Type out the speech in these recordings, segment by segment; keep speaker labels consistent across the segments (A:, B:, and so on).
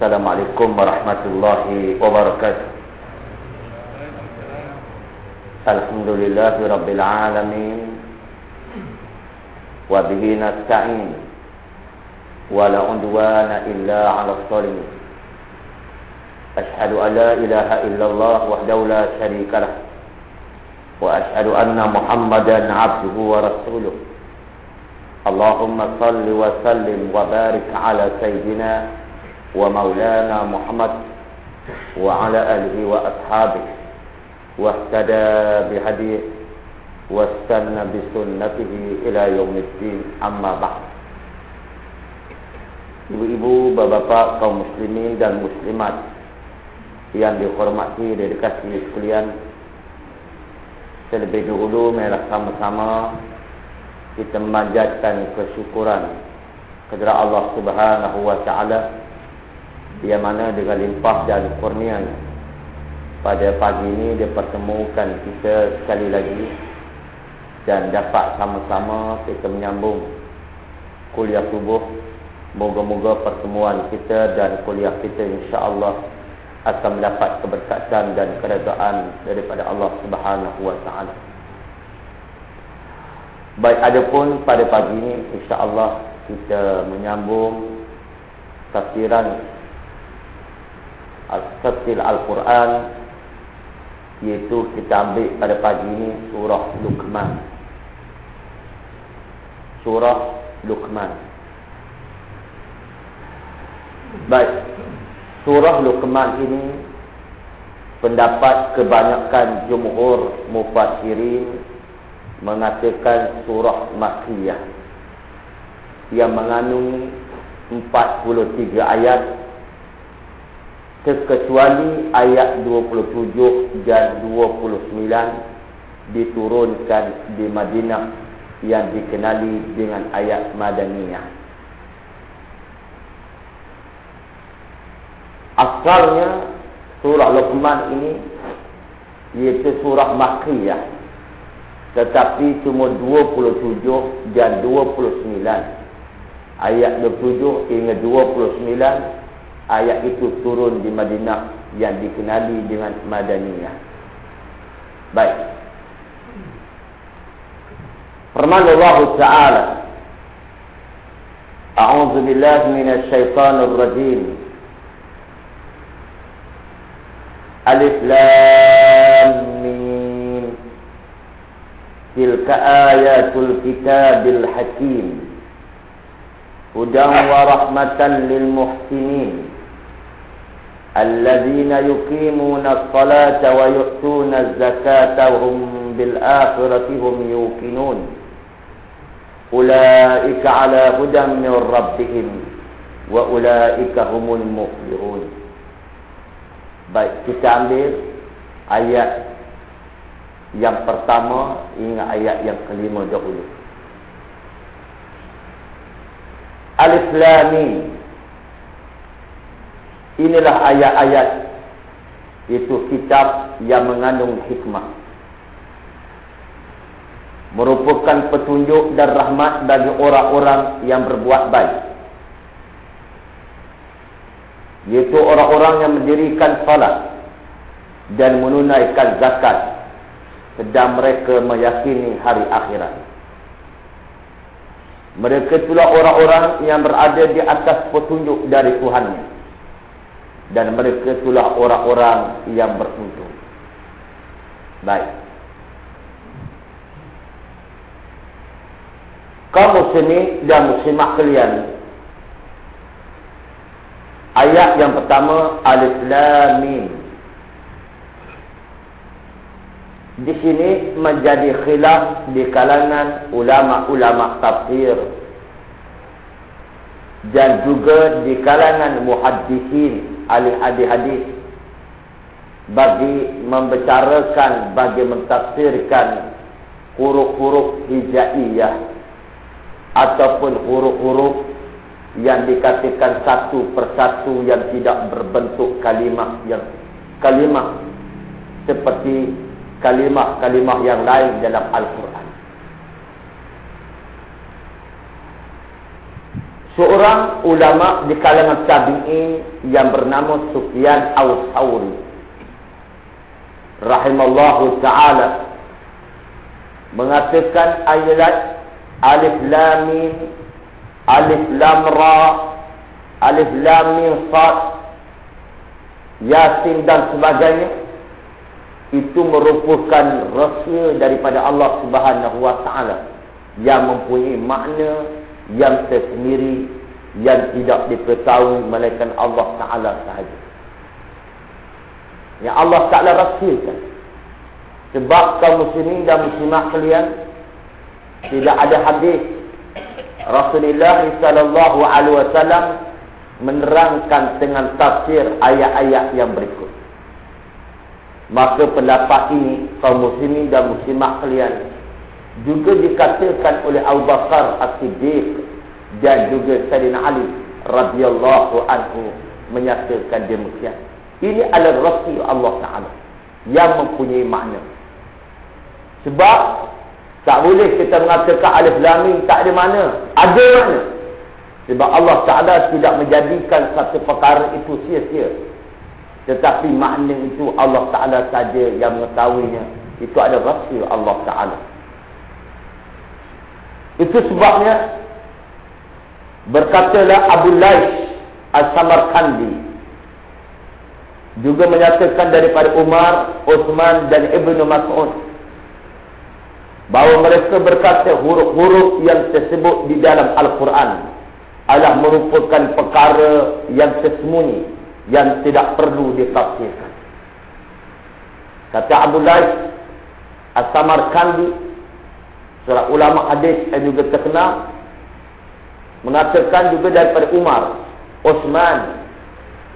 A: السلام عليكم ورحمة الله وبركاته. الحمد لله رب العالمين وبه نستعين ولا عدوان إلا على الصالحين أشهد أن لا إله إلا الله وحده لا شريك له وأشهد أن محمدا عبده ورسوله. اللهم صل وسلم وبارك على سيدنا ومولانا محمد وعلى آله وأصحابه واهتدى بهديه واستنى بسنته إلى يوم الدين أما بعد Ibu-ibu, bapa-bapa, kaum muslimin dan muslimat yang dihormati dan dikasihi sekalian Terlebih dahulu mereka sama-sama kita memanjatkan kesyukuran kepada Allah Subhanahu wa taala yang mana dengan limpah dan kurnia pada pagi ini dia pertemukan kita sekali lagi dan dapat sama-sama kita menyambung kuliah subuh. Moga-moga pertemuan kita dan kuliah kita insya-Allah akan mendapat keberkatan dan keredaan daripada Allah Subhanahu wa taala. Baik adapun pada pagi ini insya-Allah kita menyambung tafsiran Al-Tafsir Al-Quran Iaitu kita ambil pada pagi ini Surah Luqman. Surah Luqman. Baik. Surah Luqman ini Pendapat kebanyakan Jumhur Mufasirin Mengatakan Surah Makkiyah. Yang mengandungi 43 ayat kecuali ayat 27 dan 29 diturunkan di Madinah yang dikenali dengan ayat Madaniyah. Asalnya surah Luqman ini iaitu surah Makkiyah. Tetapi cuma 27 dan 29. Ayat 27 hingga 29 ayat itu turun di Madinah yang dikenali dengan Madaniyah. Baik. Firman Allah Taala A'udzu billahi minasy syaithanir rajim. Alif Lam Mim. Tilka ayatul kitabil hakim. Hudan wa rahmatan lil muhsinin. الذين يقيمون الصلاة ويؤتون الزكاة وهم بالآخرة هم يوقنون أولئك على هدى من ربهم وأولئك هم المفلحون Baik, kita ambil ayat Yang pertama ingat ayat yang kelima dahulu. Alif Lam Mim. Inilah ayat-ayat itu kitab yang mengandung hikmah. Merupakan petunjuk dan rahmat bagi orang-orang yang berbuat baik. Yaitu orang-orang yang mendirikan salat dan menunaikan zakat sedang mereka meyakini hari akhirat. Mereka itulah orang-orang yang berada di atas petunjuk dari Tuhannya. Dan mereka itulah orang-orang yang beruntung. Baik. Kaum muslimin dan muslimah kalian. Ayat yang pertama Alif Lam Mim. di sini menjadi khilaf di kalangan ulama-ulama tafsir dan juga di kalangan muhaddisin ahli hadis-hadis bagi membicarakan bagi mentafsirkan huruf-huruf hijaiyah ataupun huruf-huruf yang dikatakan satu persatu yang tidak berbentuk kalimah yang kalimah seperti kalimah-kalimah yang lain dalam Al-Quran. Seorang ulama di kalangan tabi'in yang bernama Sufyan Al-Thawri. Rahimallahu taala. Mengatakan ayat alif lam mim alif lam ra alif lam mim sad yasin dan sebagainya. Itu merupakan rahsia daripada Allah Subhanahu wa taala yang mempunyai makna yang tersendiri yang tidak diketahui melainkan Allah taala sahaja. Yang Allah taala rahsiakan. Sebab kaum muslimin dan muslimat kalian tidak ada hadis Rasulullah sallallahu alaihi wasallam menerangkan dengan tafsir ayat-ayat yang berikut. Maka pendapat ini kaum muslimin dan muslimat kalian juga dikatakan oleh Abu Bakar As-Siddiq dan juga Sayyidina Ali radhiyallahu anhu menyatakan demikian. Ini adalah rahsia Allah Taala yang mempunyai makna. Sebab tak boleh kita mengatakan alif lam tak ada makna. Ada makna. Sebab Allah Taala tidak menjadikan satu perkara itu sia-sia. Tetapi makna itu Allah Ta'ala saja yang mengetahuinya. Itu ada rahsia Allah Ta'ala. Itu sebabnya berkatalah Abu Lais Al-Samarkandi juga menyatakan daripada Umar, Uthman dan Ibnu Mas'ud bahawa mereka berkata huruf-huruf yang tersebut di dalam Al-Quran adalah merupakan perkara yang tersembunyi yang tidak perlu ditafsirkan. Kata Abu Lais As-Samarkandi seorang ulama hadis yang juga terkenal mengatakan juga daripada Umar, Osman,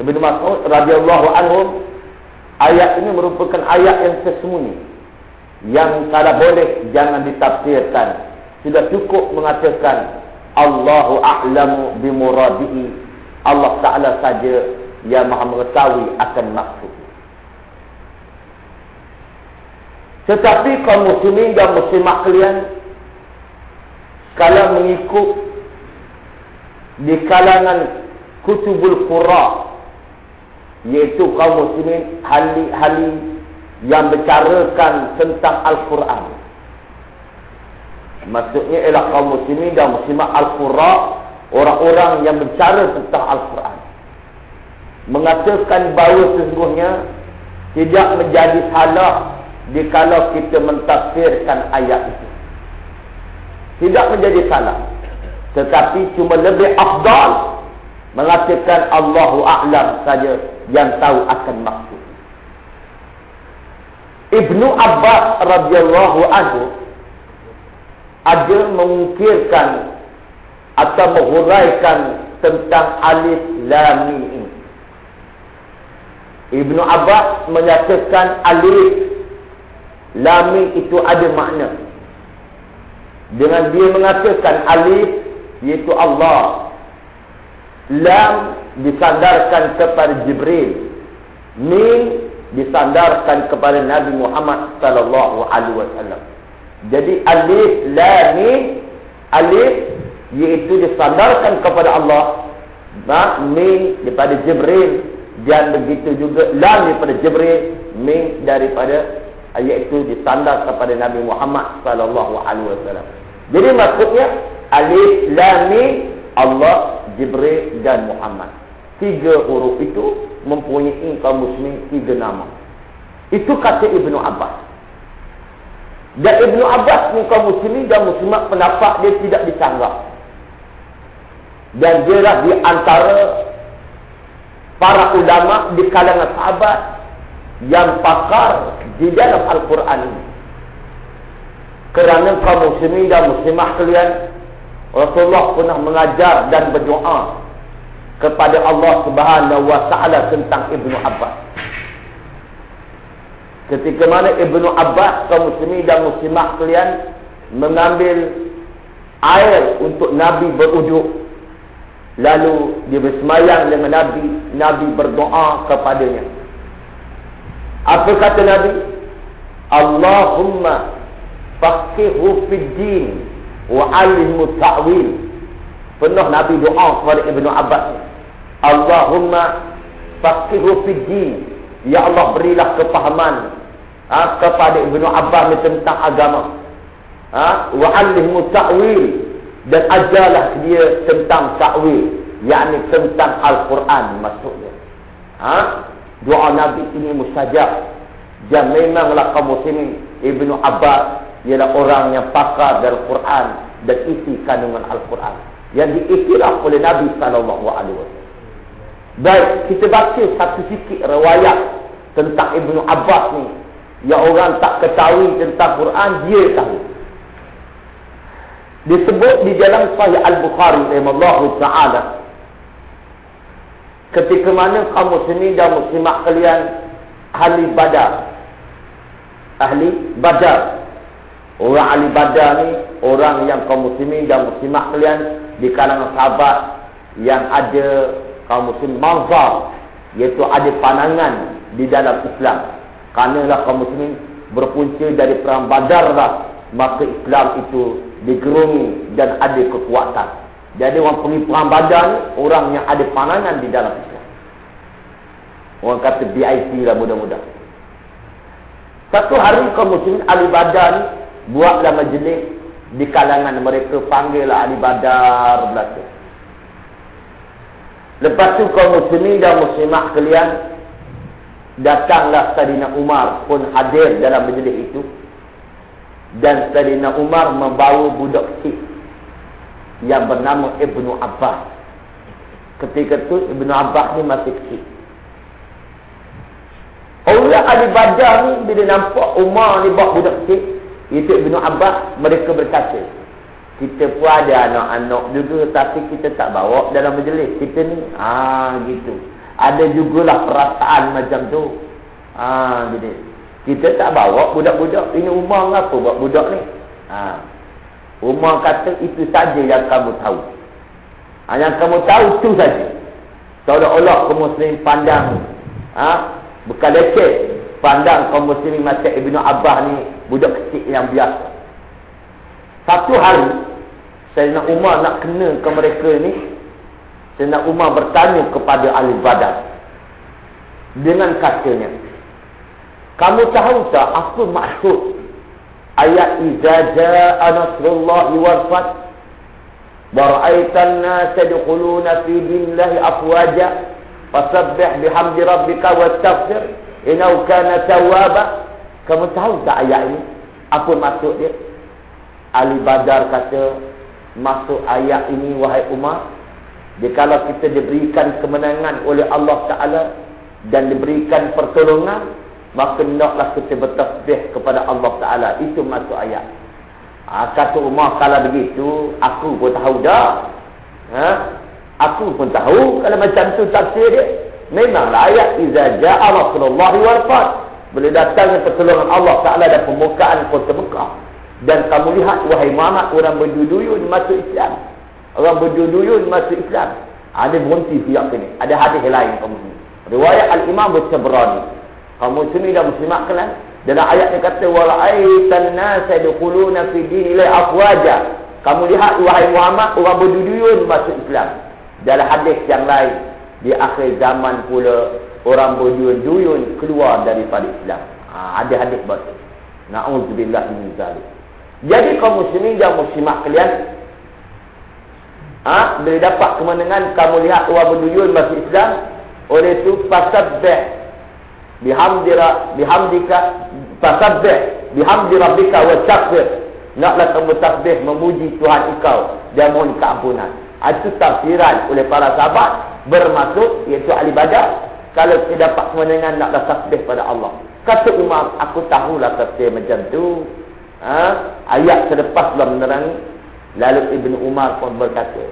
A: Ibnu Mas'ud radhiyallahu anhum ayat ini merupakan ayat yang tersembunyi yang kalau boleh jangan ditafsirkan. Sudah cukup mengatakan Allahu a'lamu bimuradihi. Allah Taala saja yang maha mengetahui akan maksud. Tetapi kaum muslimin dan muslimah kalian kalau mengikut di kalangan kutubul qura iaitu kaum muslimin hali-hali yang bercarakan tentang Al-Quran. Maksudnya ialah kaum muslimin dan muslimah Al-Qura orang-orang yang bercara tentang Al-Quran mengatakan bahawa sesungguhnya tidak menjadi salah dikala kita mentafsirkan ayat itu. Tidak menjadi salah. Tetapi cuma lebih afdal mengatakan Allahu A'lam saja yang tahu akan maksud. Ibnu Abbas radhiyallahu anhu ada mengukirkan atau menghuraikan tentang alif lam mim Ibnu Abbas menyatakan alif Lam itu ada makna. Dengan dia mengatakan alif iaitu Allah. Lam disandarkan kepada Jibril. Mim disandarkan kepada Nabi Muhammad sallallahu alaihi wasallam. Jadi alif lam mim alif iaitu disandarkan kepada Allah. Ba mim daripada Jibril dan begitu juga lam daripada Jibril, mim daripada ayat itu disandar kepada Nabi Muhammad sallallahu alaihi wasallam. Jadi maksudnya alif lam Allah, Jibril dan Muhammad. Tiga huruf itu mempunyai kaum muslimin tiga nama. Itu kata Ibnu Abbas. Dan Ibnu Abbas kaum muslimin dan muslimat pendapat dia tidak disanggap. Dan dia lah di antara para ulama di kalangan sahabat yang pakar di dalam Al-Quran ini. Kerana kaum muslimin dan muslimah kalian Rasulullah pernah mengajar dan berdoa kepada Allah Subhanahu wa taala tentang Ibnu Abbas. Ketika mana Ibnu Abbas kaum muslimin dan muslimah kalian mengambil air untuk Nabi beruduk lalu dia bersemayam dengan Nabi Nabi berdoa kepadanya apa kata Nabi Allahumma faqihhu fid din wa alimhu ta'wil Pernah Nabi doa kepada Ibnu Abbas. Allahumma faqihu fid din. Ya Allah berilah kepahaman ha, kepada Ibnu Abbas tentang agama. Ha, wa allimhu ta'wil dan ajarlah dia tentang ta'wil, yakni tentang Al-Quran maksudnya. Ha? Doa Nabi ini mustajab. Dan memanglah kaum muslimin Ibnu Abbas ialah orang yang pakar dalam Quran dan isi kandungan Al-Quran yang diiktiraf oleh Nabi sallallahu alaihi wasallam. Baik, kita baca satu sikit riwayat tentang Ibnu Abbas ni. Yang orang tak ketahui tentang Quran, dia tahu. Disebut di dalam Sahih Al-Bukhari rahimahullahu taala ketika mana kaum muslimin dan muslimat kalian ahli badar. Ahli badar. Orang ahli badar ni orang yang kaum muslimin dan muslimat kalian di kalangan sahabat yang ada kaum muslim mazhar iaitu ada pandangan di dalam Islam. Kerana kaum muslim berpunca dari perang badar lah maka Islam itu digerungi dan ada kekuatan jadi orang pergi perang badar ni orang yang ada pandangan di dalam Islam orang kata BIP lah mudah-mudah satu hari kaum muslim ahli badar ni buatlah majlis di kalangan mereka panggillah ahli badar belaka. Lepas tu kaum muslimin dan muslimah kalian datanglah Sayyidina Umar pun hadir dalam majlis itu. Dan Sayyidina Umar membawa budak kecil yang bernama Ibnu Abbas. Ketika tu Ibnu Abbas ni masih kecil. Orang ahli badar ni bila nampak Umar ni bawa budak kecil, itu Ibn Abbas mereka berkata kita pun ada anak-anak juga tapi kita tak bawa dalam majlis. Kita ni ah gitu. Ada jugalah perasaan macam tu. Ah gitu. Kita tak bawa budak-budak. Ini Umar apa buat budak ni? Ah Umar kata itu saja yang kamu tahu ah, yang kamu tahu tu saja seolah-olah kaum muslim pandang ah bukan leceh pandang kaum muslimin macam Ibnu Abbas ni budak kecil yang biasa. Satu hari Sayyidina Umar nak kena ke mereka ni Sayyidina Umar bertanya kepada ahli badan dengan katanya kamu tahu tak apa maksud ayat iza jaa nasrullah wal fath wa ra'aitan nas yadkhuluna fi dinillahi afwaja fasabbih bihamdi rabbika wastaghfir Inau kana tawwaba. Kamu tahu tak ayat ini? Apa maksud dia? Ali Badar kata, maksud ayat ini wahai Umar, jikalau kita diberikan kemenangan oleh Allah Taala dan diberikan pertolongan, maka hendaklah kita bertasbih kepada Allah Taala. Itu maksud ayat. Ha, kata Umar kalau begitu, aku pun tahu dah. Ha? Aku pun tahu kalau macam tu tafsir dia. Memanglah ayat iza jaa Rasulullah wal fat. Bila datangnya pertolongan Allah Ta'ala dan pembukaan kota Mekah. Dan kamu lihat, wahai Muhammad, orang berduduyun masuk Islam. Orang berduduyun masuk Islam. Ada berhenti siap ini. Ada hadis lain. Riwayat Al-Imam Bersabrani kaum muslimin dan muslimat kena dalam ayat ni kata wala'aitan nas yadkhuluna fi dinillahi afwaja. Kamu lihat wahai Muhammad orang berduyun masuk Islam. Dalam hadis yang lain di akhir zaman pula orang berduyun-duyun keluar daripada Islam. Ha, ada hadis baca na'udzubillah min zalik. Jadi kaum muslimin dan muslimat kalian Ah, ha, bila dapat kemenangan kamu lihat orang berduyun masuk Islam oleh itu pasal bihamdira bihamdika fasabbih bihamdi rabbika wa takbir naklah kamu tasbih memuji Tuhan engkau dan mohon keampunan itu tafsiran oleh para sahabat bermaksud iaitu ahli badar kalau kita dapat kemenangan naklah tasbih pada Allah. Kata Umar, aku tahulah tasbih macam tu. Ha? Ayat selepas belum menerangi. Lalu Ibn Umar pun berkata,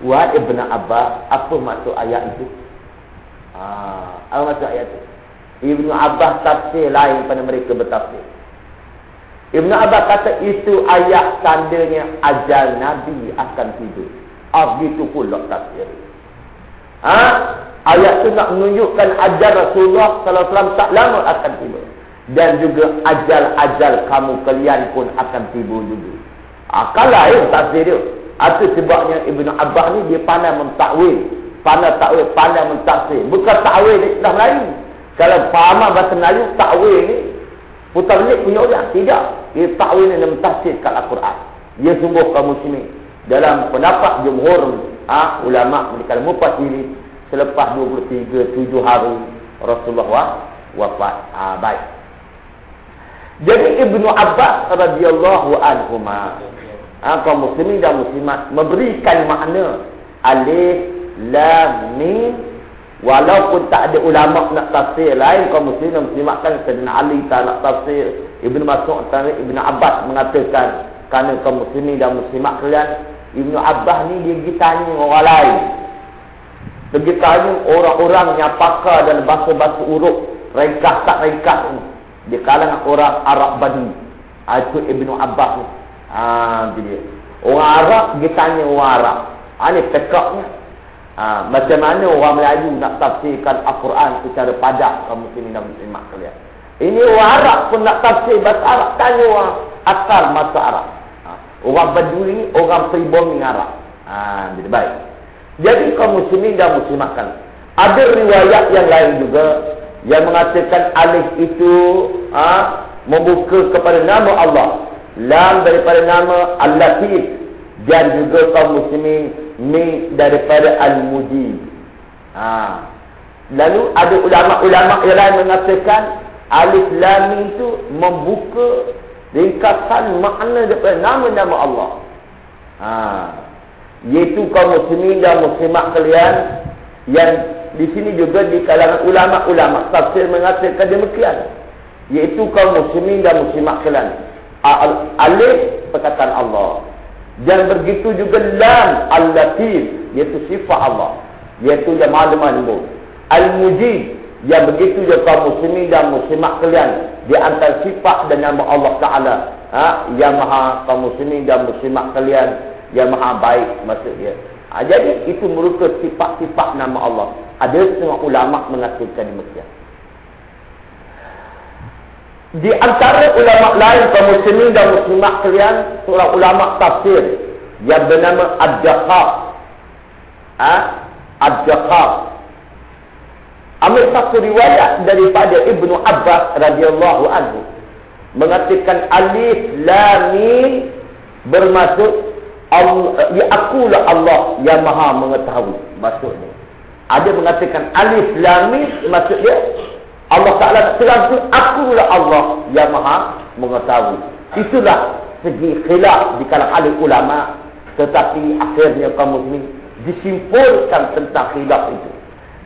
A: Wahai Ibn Abbas, apa maksud ayat itu? Ha, apa maksud ayat itu? Ibn Abbas tafsir lain pada mereka bertafsir. Ibn Abbas kata itu ayat tandanya ajal Nabi akan tidur. Ah, begitu pula tafsir. Ha? Ayat itu nak menunjukkan ajal Rasulullah wasallam tak lama akan tiba. Dan juga ajal-ajal kamu kalian pun akan tiba juga. Akal ha, lain tafsir dia. Itu sebabnya Ibn Abbas ni dia pandai mentakwil. Pandai takwil, pandai mentafsir. Bukan takwil di Islam Melayu. Kalau faham bahasa Melayu, takwil ni putar balik punya orang. Tidak. Dia takwil ni mentafsirkan Al-Quran. Dia sungguh kaum muslimin. Dalam pendapat jumhur ha, ulama' kalau mupat diri selepas 23 7 hari Rasulullah wafat. Ah baik. Jadi Ibnu Abbas radhiyallahu anhu ma ah kaum muslimin dan muslimat memberikan makna alif lam mim walaupun tak ada ulama nak tafsir lain kaum muslimin dan muslimat kan Sayyidina Ali tak nak tafsir Ibnu Mas'ud dan Ibnu Abbas mengatakan kerana kaum muslimin dan muslimat kalian Ibnu Abbas ni dia pergi tanya orang lain Pergi tanya orang-orang yang pakar dan bahasa-bahasa urut. Ringkas tak ringkas ni. Di kalangan orang Arab Badi. Ha, itu Ibn Abbas ni. Ha, dia. Orang Arab pergi tanya orang Arab. Ha, ni tekaknya. Ha, macam mana orang Melayu nak tafsirkan Al-Quran secara padat kamu sini dan muslimat kalian. Ini orang Arab pun nak tafsir bahasa Arab. Tanya orang asal masa Arab. Ha, orang Badui, orang Pribumi Arab. Ha, jadi baik. Jadi kaum muslimin dan muslimat Ada riwayat yang lain juga yang mengatakan alif itu ha, membuka kepada nama Allah. Lam daripada nama Al-Latif dan juga kaum muslimin mi daripada Al-Mujib. Ha. Lalu ada ulama-ulama yang lain mengatakan alif lam itu membuka ringkasan makna daripada nama-nama Allah. Ha yaitu kaum muslimin dan muslimat kalian yang di sini juga di kalangan ulama-ulama tafsir mengatakan demikian yaitu kaum muslimin dan muslimat kalian alif perkataan Allah dan begitu juga lam al-latif iaitu sifat Allah iaitu yang maha lembut al-mujib yang begitu juga kaum muslimin dan muslimat kalian di antara sifat dan nama Allah Taala ha yang maha kaum muslimin dan muslimat kalian yang maha baik maksud dia. Ha, jadi itu merupakan sifat-sifat nama Allah. Ada semua ulama mengatakan demikian. Di antara ulama lain kaum muslimin dan muslimat kalian seorang ulama tafsir yang bernama Ad-Jaqaq. Ha? Ad-Jaqaq. Ambil satu riwayat daripada Ibnu Abbas radhiyallahu anhu mengatakan alif lam mim bermaksud ya akulah Allah yang maha mengetahui maksudnya. Ada mengatakan alif lam mim maksud dia Allah Taala terang akulah Allah yang maha mengetahui. Itulah segi khilaf di kalangan ulama tetapi akhirnya kaum muslimin disimpulkan tentang khilaf itu.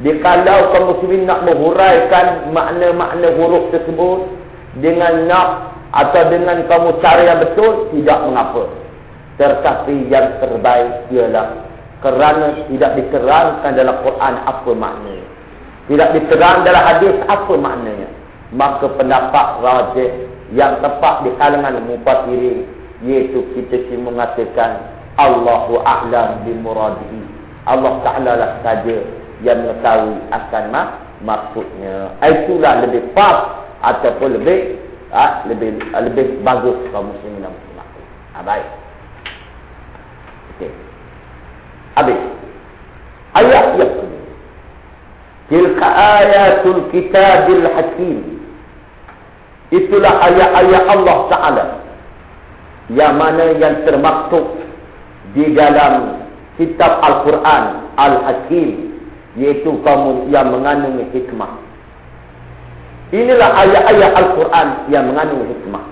A: Dia kalau kaum muslimin nak menghuraikan makna-makna huruf tersebut dengan nak atau dengan kamu cara yang betul tidak mengapa. Tetapi yang terbaik ialah kerana tidak diterangkan dalam Quran apa maknanya. Tidak diterang dalam hadis apa maknanya. maka pendapat rajih yang tepat di kalangan mufassirin iaitu kita cuma mengatakan Allahu a'lam bi muradihi Allah Taala lah saja yang mengetahui akan mak maksudnya. Itulah lebih pas ataupun lebih ha, lebih lebih bagus kaum muslimin dan muslimat. Ha, baik. Okey. Habis. Ayat yang kedua tilka ayatul kitabil hakim itulah ayat-ayat Allah Taala yang mana yang termaktub di dalam kitab Al-Quran Al-Hakim yaitu kaum yang mengandung hikmah. Inilah ayat-ayat Al-Quran yang mengandung hikmah.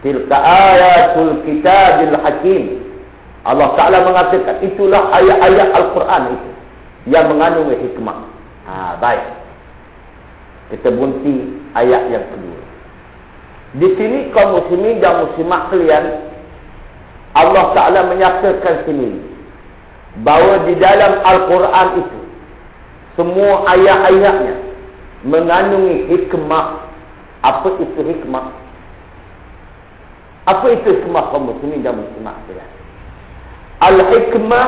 A: Tilka ayatul kitabil hakim. Allah Ta'ala mengatakan itulah ayat-ayat Al-Quran itu yang mengandung hikmah. Ha, baik. Kita bunti ayat yang kedua. Di sini kaum muslimin dan muslimat kalian Allah Ta'ala menyatakan sini bahawa di dalam Al-Quran itu semua ayat-ayatnya mengandungi hikmah. Apa itu hikmah? Apa itu hikmah kaum muslimin dan muslimat Al-hikmah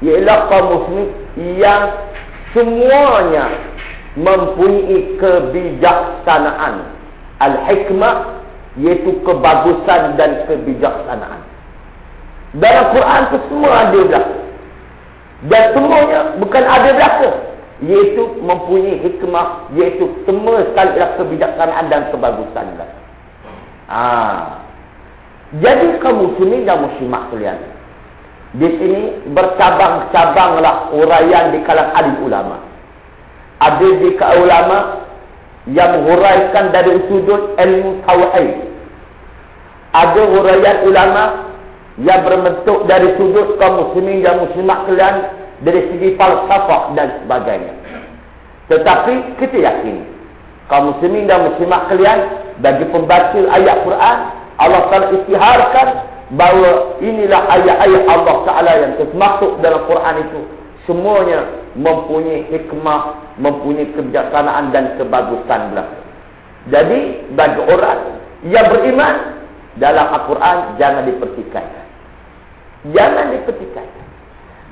A: ialah kaum muslimin yang semuanya mempunyai kebijaksanaan. Al-hikmah iaitu kebagusan dan kebijaksanaan. Dalam Quran itu semua ada belakang. Dan semuanya bukan ada belaka. Iaitu mempunyai hikmah. Iaitu semua sekali adalah kebijaksanaan dan kebagusan. Ha. Jadi kamu sini dan muslimah kalian. Di sini bercabang-cabanglah uraian di kalangan alim ulama. Ada di kalangan ulama yang menguraikan dari sudut ilmu tauhid. Ada uraian ulama yang berbentuk dari sudut kaum muslimin dan muslimat kalian dari segi falsafah dan sebagainya. Tetapi kita yakin kaum muslimin dan muslimat kalian bagi pembaca ayat Quran Allah Taala istiharkan bahawa inilah ayat-ayat Allah Taala yang termasuk dalam Quran itu semuanya mempunyai hikmah, mempunyai kebijaksanaan dan kebagusan belaka. Jadi bagi orang yang beriman dalam Al-Quran jangan dipertikaikan. Jangan dipertikaikan.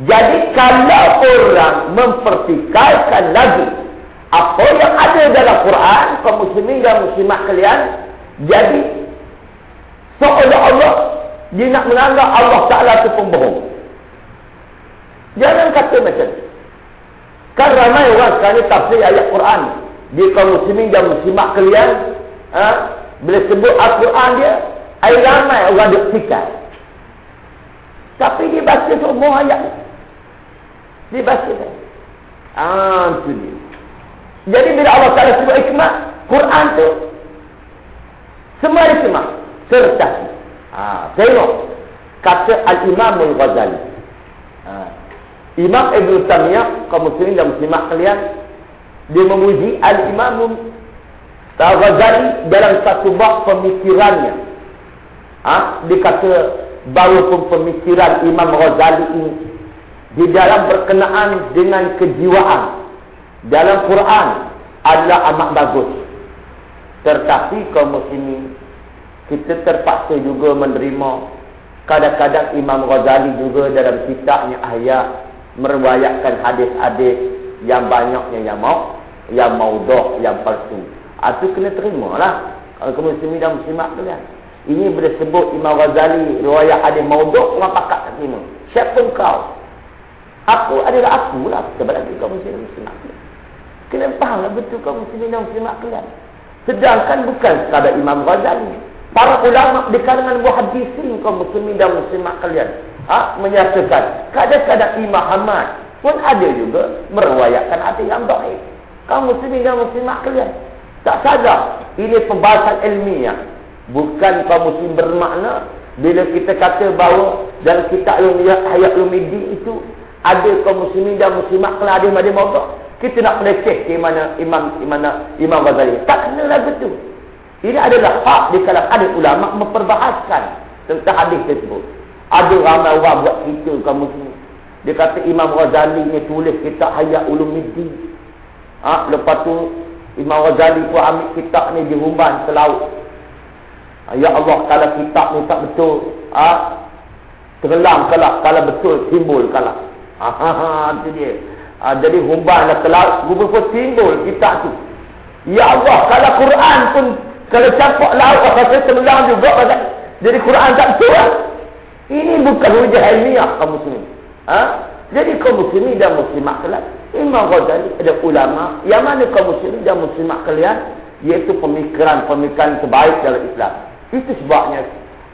A: Jadi kalau orang mempertikaikan lagi apa yang ada dalam Quran, kaum muslimin dan muslimat kalian, jadi seolah-olah dia nak menganggap Allah Ta'ala itu pembohong. Jangan kata macam itu. Kan ramai orang sekarang tafsir ayat Quran. Di kaum muslimin dan muslimat kalian, ha? bila sebut Al-Quran dia, ay ramai orang diktikai. Tapi dia baca semua ayat. Dia baca. Ah, itu dia. Jadi bila Allah Ta'ala sebut hikmah, Quran tu semua hikmah. Serta. Ah, tengok. Kata Al-Imam Al-Ghazali. Ah. Imam Ibn Tamiyah, kaum muslimin dan muslimah kalian, dia memuji Al-Imam Al-Ghazali dalam satu bab pemikirannya. Ah, dia kata bahawa pemikiran Imam Ghazali ini di dalam berkenaan dengan kejiwaan dalam Quran adalah amat bagus. Tetapi kaum muslimin kita terpaksa juga menerima kadang-kadang Imam Ghazali juga dalam kitabnya ayat meriwayatkan hadis-hadis yang banyaknya yang mau yang maudhu yang palsu. Itu kena terimalah kalau kaum muslimin dan muslimat kalian. Ini boleh sebut Imam Ghazali riwayat hadis maudhu orang pakat tak terima. Siapa kau? Aku adalah aku lah sebab lagi kau muslim muslimat. Kena fahamlah betul kau muslim dan muslimat kalian. Sedangkan bukan sekadar Imam Ghazali. Para ulama di kalangan muhaddisin kaum muslimin dan muslimat kalian ha, menyatakan kadang-kadang Imam Ahmad pun ada juga meriwayatkan hadis yang baik. Kaum muslimin dan muslimat kalian tak sadar ini pembahasan ilmiah Bukan kaum muslim bermakna bila kita kata bahawa dalam kitab Hayat Lumidi itu ada kaum muslimin dan muslimat kena ada pada mawdak. Kita nak meleceh ke mana Imam Imam Imam Ghazali. Tak kena lah betul. Ini adalah hak di kalangan ada ulama memperbahaskan tentang hadis tersebut. Ada ramai orang buat cerita kaum muslim. Dia kata Imam Ghazali ni tulis kitab Hayat Ulumuddin. Ha, lepas tu Imam Ghazali pun ambil kitab ni dihumban ke laut. Ah, ya Allah, kalau kitab ni tak betul, ah, tenggelam kalah, kalau betul, timbul kalah. Ah, ha, ha, itu dia. Ah, jadi humbanlah ke laut, rupa pun timbul kitab tu. Ya Allah, kalau Quran pun, kalau campak laut, rasa tenggelam juga. Jadi Quran tak betul lah. Ini bukan hujah ilmiah kaum muslimin. Ha? Jadi kaum muslimin dan muslimat kelak. Imam Ghazali ada ulama yang mana kaum muslimin dan muslimat kalian iaitu pemikiran-pemikiran terbaik dalam Islam. Itu sebabnya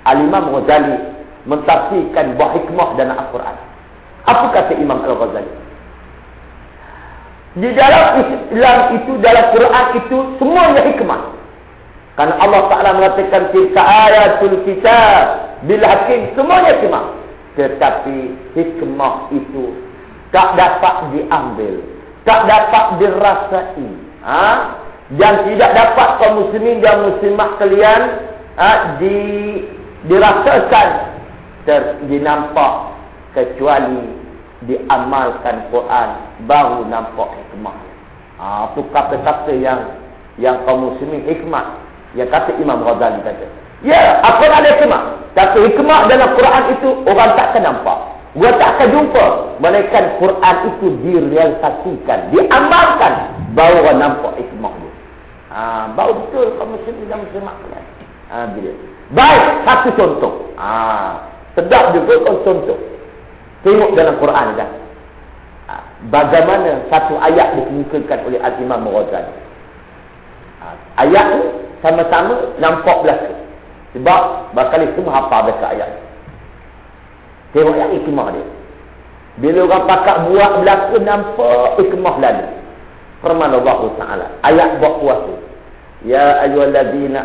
A: Al-Imam Ghazali mentafsirkan buah hikmah dalam Al-Quran. Apa kata Imam Al-Ghazali? Di dalam Islam itu, dalam Quran itu, semuanya hikmah. Karena Allah Ta'ala mengatakan, Tilka ayatul kitab, bila hakim, semuanya hikmah. Tetapi hikmah itu tak dapat diambil. Tak dapat dirasai. Ha? Dan tidak dapat kaum muslimin dan muslimah kalian ha, di, dirasakan ter, dinampak kecuali diamalkan Quran baru nampak hikmah. Ah ha, tu kata-kata yang yang kaum muslimin hikmah yang kata Imam Ghazali kata. Ya, apa ada hikmah? Tapi hikmah dalam Quran itu orang tak akan nampak. Orang tak akan jumpa. Melainkan Quran itu direalisasikan, diamalkan baru orang nampak hikmah dia. Ha, baru betul kaum muslimin dan muslimat kalian. Ha, bila. Baik, satu contoh. Ha, sedap juga kau contoh. Tengok dalam Quran kan. Ha, bagaimana satu ayat dikemukakan oleh Al-Imam Ghazali. Ha, ayat ni sama-sama nampak belaka. Sebab bakal semua hafal belaka ayat. Tengok yang hikmah dia. Bila orang pakak buat belaka nampak hikmah lalu. Firman Allah Ta'ala. Ayat buat puasa. Ya ayuhalladzina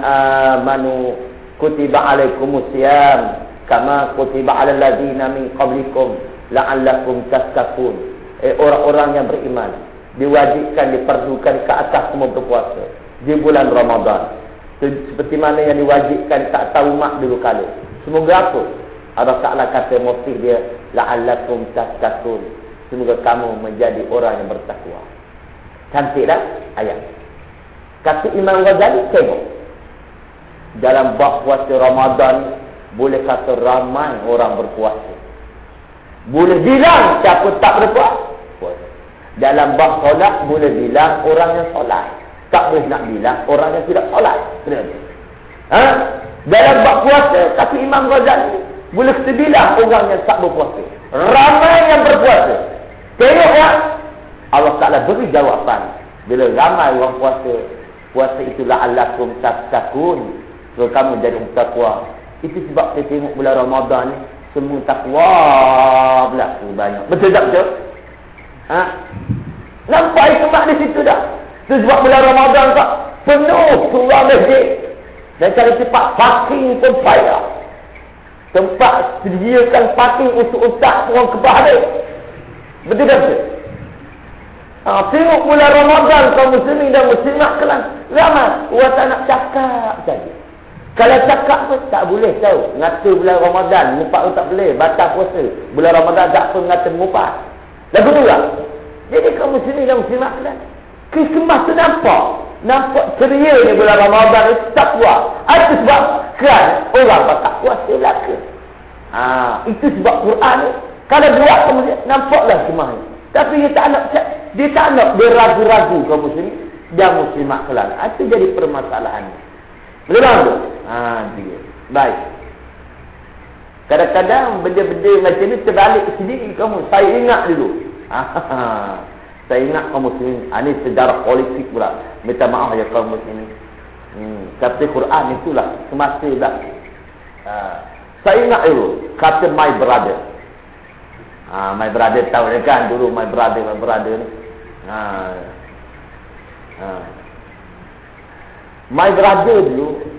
A: amanu kutiba alaikumusiyam kama kutiba ala ladzina min qablikum la'allakum tattaqun eh orang-orang yang beriman diwajibkan diperlukan ke atas semua berpuasa di bulan Ramadan seperti mana yang diwajibkan tak tahu mak dulu kali semoga apa? Allah Taala kata motif dia la'allakum tattaqun. Semoga kamu menjadi orang yang bertakwa. Cantik tak ayat. Kata Imam Ghazali tengok. Dalam bab puasa Ramadan boleh kata ramai orang berpuasa. Boleh bilang siapa tak berpuasa. Dalam bab solat boleh bilang orang yang solat. Tak boleh nak bilang orang yang tidak solat. Ha? Dalam bab puasa kata Imam Ghazali boleh kita orang yang tak berpuasa. Ramai yang berpuasa. Tengok ya. Allah Taala beri jawapan bila ramai orang puasa. Puasa itulah alakum tatakun. So kamu jadi takwa. Itu sebab saya tengok bulan Ramadan ni semua takwa berlaku banyak. Betul tak betul? Ha? Nampak hikmah di situ dah. Itu sebab bulan Ramadan tak penuh surah masjid. Dan cara cepat parking pun payah. Tempat sediakan parking untuk ustaz orang kebahagia. Betul tak? Ha, tengok bulan Ramadan kaum muslimin dan muslimat kelan. Ramai. Orang tak nak cakap saja. Kalau cakap pun tak boleh tahu. Ngata bulan Ramadan, mupak pun tak boleh. Batal puasa. Bulan Ramadan tak pun ngata mupak. Lagu tu lah. Jadi kamu sini dan muslimat kan. Kismah tu nampak. Nampak ceria ni bulan Ramadan itu tak puas. Itu sebab kan orang tak puasa lah ke. Ha, itu sebab Quran ni. Kalau buat kemudian nampaklah semua ni. Tapi dia tak nak dia tak nak dia ragu-ragu kaum muslim dan muslimat kelak. Itu jadi permasalahannya. Boleh faham tu? Ha, dia. Baik. Kadang-kadang benda-benda macam ni terbalik sendiri kamu. Saya ingat dulu. Ha, saya ingat kaum muslimin. Ini sejarah politik pula. Minta maaf ya kaum muslimin. Hmm. Kata Quran itulah. Semasa lah. Ha. Saya ingat dulu. Kata my brother. Ha, my brother tahu kan dulu my brother, my brother ni. Ha. Ha. My brother dulu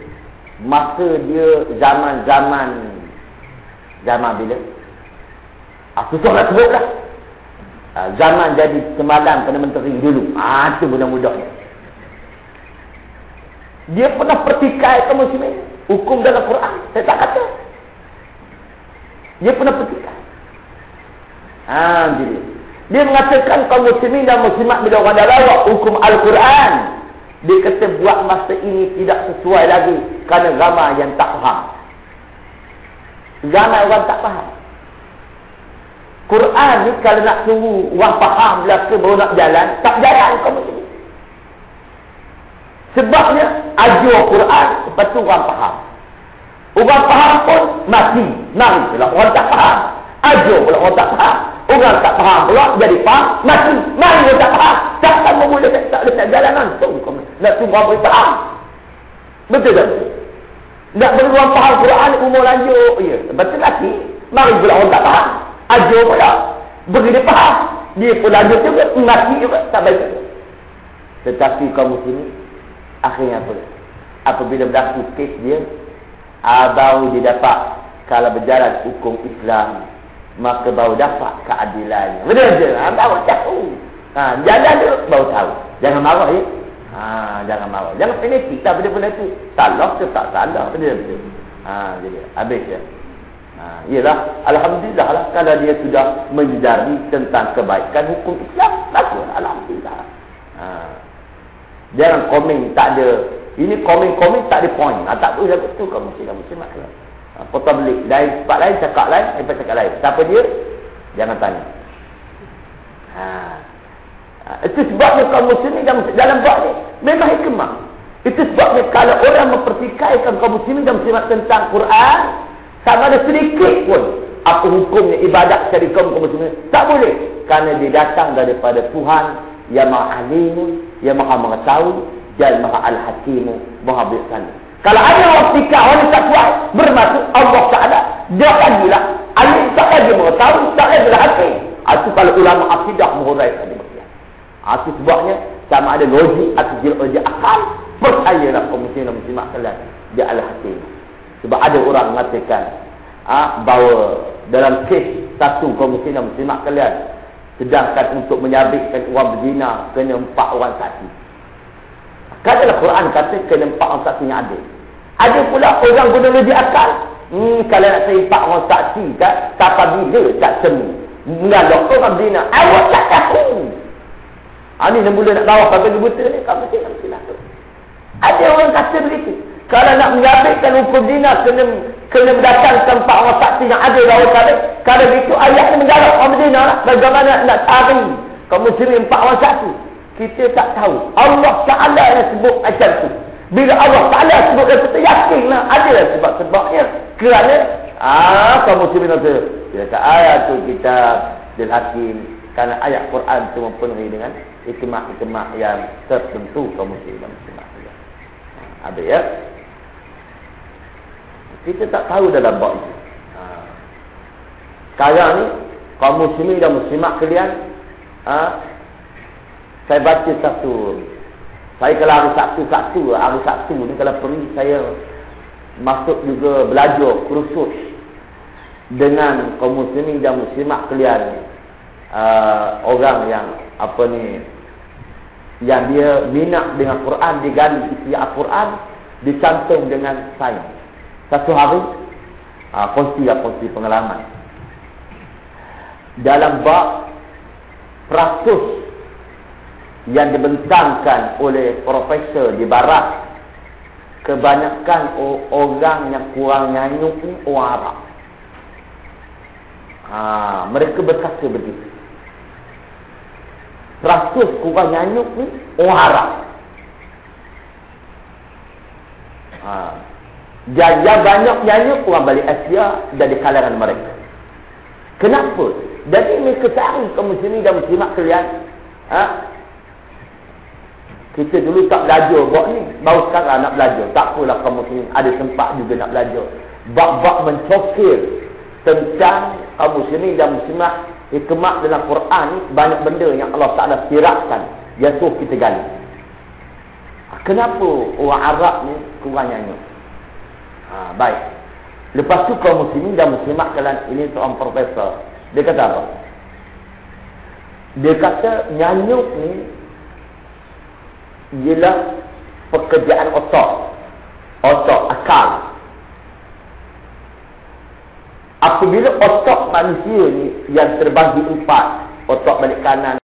A: Masa dia zaman-zaman Zaman bila? Aku susah nak sebut lah ah, Zaman jadi semalam kena menteri dulu. Ah tu mudah-mudah Dia pernah pertikai ke muslim Hukum dalam Quran Saya tak kata. Dia pernah pertikai Ah, jadi. Dia mengatakan kaum muslimin dan muslimat bila orang dah lawak hukum Al-Quran. Dia kata buat masa ini tidak sesuai lagi kerana ramai yang tak faham. Ramai orang tak faham. Quran ni kalau nak tunggu orang faham belaka baru nak jalan, tak jalan kau macam ni. Sebabnya ajar Quran lepas tu orang faham. Orang faham pun mati. Nari pula orang tak faham. Ajar pula orang tak faham. Orang tak faham pula jadi faham. Mati. Mari orang tak faham. Tak sama mula tak, tak letak jalanan. Nak tunggu orang faham. Betul tak? Nak beri orang faham Quran umur lanjut. Ya. Betul lagi. Mari pula orang tak faham. Ajar pula. Beri dia faham. Dia pun lanjut juga. Mati juga. Tak baik. Tetapi kaum muslim akhirnya apa? Apabila berlaku kes dia, baru dia dapat kalau berjalan hukum Islam, maka baru dapat keadilan. Betul je? Ha, baru tahu. Ha, jalan tu baru tahu. Jangan marah ya. Ha, jangan marah. Jangan fanatik tak benda-benda tu. Salah ke tak salah. Betul-betul. Ha, jadi habis ya. Ha, ialah Alhamdulillah lah kalau dia sudah menjadi tentang kebaikan hukum Islam. Bagus. Alhamdulillah. Ha. Jangan komen tak ada. Ini komen-komen tak ada point. Ha, tak boleh aku tu kamu mesti mesti mak. Ha, potong belik. Dari tempat lain cakap lain, tempat cakap lain. Siapa dia? Jangan tanya. Ha. ha itu sebabnya kaum muslimin dalam, dalam bab ni memang hikmah. Itu sebabnya kalau orang mempertikaikan kaum muslimin dan muslimat tentang Quran, sama ada sedikit pun apa hukumnya ibadat dari kaum muslimin, tak boleh. Kerana dia datang daripada Tuhan yang maha alim, yang maha mengetahui, dan maha al-hakim, maha bijaksana. Kalau ada orang fikir orang tak kuat, bermaksud Allah Taala dia lagi lah. Alim tak lagi mengetahui, tak lagi lah hakim. Itu kalau ulama akidah menghuraikan demikian. Itu sebabnya sama ada logik atau logik akal, percayalah kaum muslim dan muslimat kalian dia al-hakim. Sebab ada orang mengatakan ah, bahawa dalam kes satu kaum muslim dan muslimat kalian Sedangkan untuk menyabitkan orang berzina kena empat orang saksi. Katalah Quran kata kena empat orang saksi yang ada. Ada pula orang guna logik akal. Hmm, kalau nak saya empat orang saksi tak, siapa bila tak temu. Mengalok orang berzina. Awak tak tahu. Ha, ni mula nak bawa pada buta ni. Kamu mesti nak silap tu. Ada orang kata begitu. Kalau nak menyabitkan hukum zina kena kena mendatangkan empat orang saksi yang ada bahawa kalau kalau itu ayat ni menggalak orang Medina lah. Bagaimana nak tahu kaum muslim empat orang saksi? Kita tak tahu. Allah Ta'ala yang sebut macam tu. Bila Allah Ta'ala sebut yang kita yakin lah. Ada sebab-sebabnya. Kerana ah kaum muslim itu. Dia kata ayat tu kita dan hakim. Kerana ayat Quran tu mempenuhi dengan hikmah-hikmah yang tertentu kaum muslim dan. Ada ya? Kita tak tahu dalam bab itu. Ha. Sekarang ni, kaum muslimin dan muslimat kalian, ha, saya baca satu. Saya kalau hari Sabtu-Sabtu, hari Sabtu ni kalau pergi, saya masuk juga belajar kursus dengan kaum muslimin dan muslimat kalian. Uh, orang yang apa ni yang dia minat dengan Quran digali isi Al-Quran dicantum dengan sains satu hari ha, kongsi lah kongsi pengalaman. Dalam bab peratus yang dibentangkan oleh profesor di barat kebanyakan orang yang kurang nyanyuk ni orang Arab. Ha, mereka berkata begitu. Peratus kurang nyanyuk ni orang Arab ha, yang banyak nyanyi orang balik Asia dari kalangan mereka. Kenapa? Jadi mereka cari kaum muslimin dan muslimat kalian. Ha? Kita dulu tak belajar buat ni. Baru sekarang nak belajar. Tak apalah kaum muslimin. Ada sempat juga nak belajar. Bak-bak mencokir tentang kaum muslimin dan muslimat. Hikmat dalam Quran banyak benda yang Allah Ta'ala sirakkan. Yang suruh kita gali. Kenapa orang Arab ni kurang nyanyi? Ha, baik. Lepas tu kaum muslimin dan muslimat kalian ini seorang profesor. Dia kata apa? Dia kata nyanyuk ni ialah pekerjaan otak. Otak, akal. Apabila otak manusia ni yang terbagi empat. Otak balik kanan,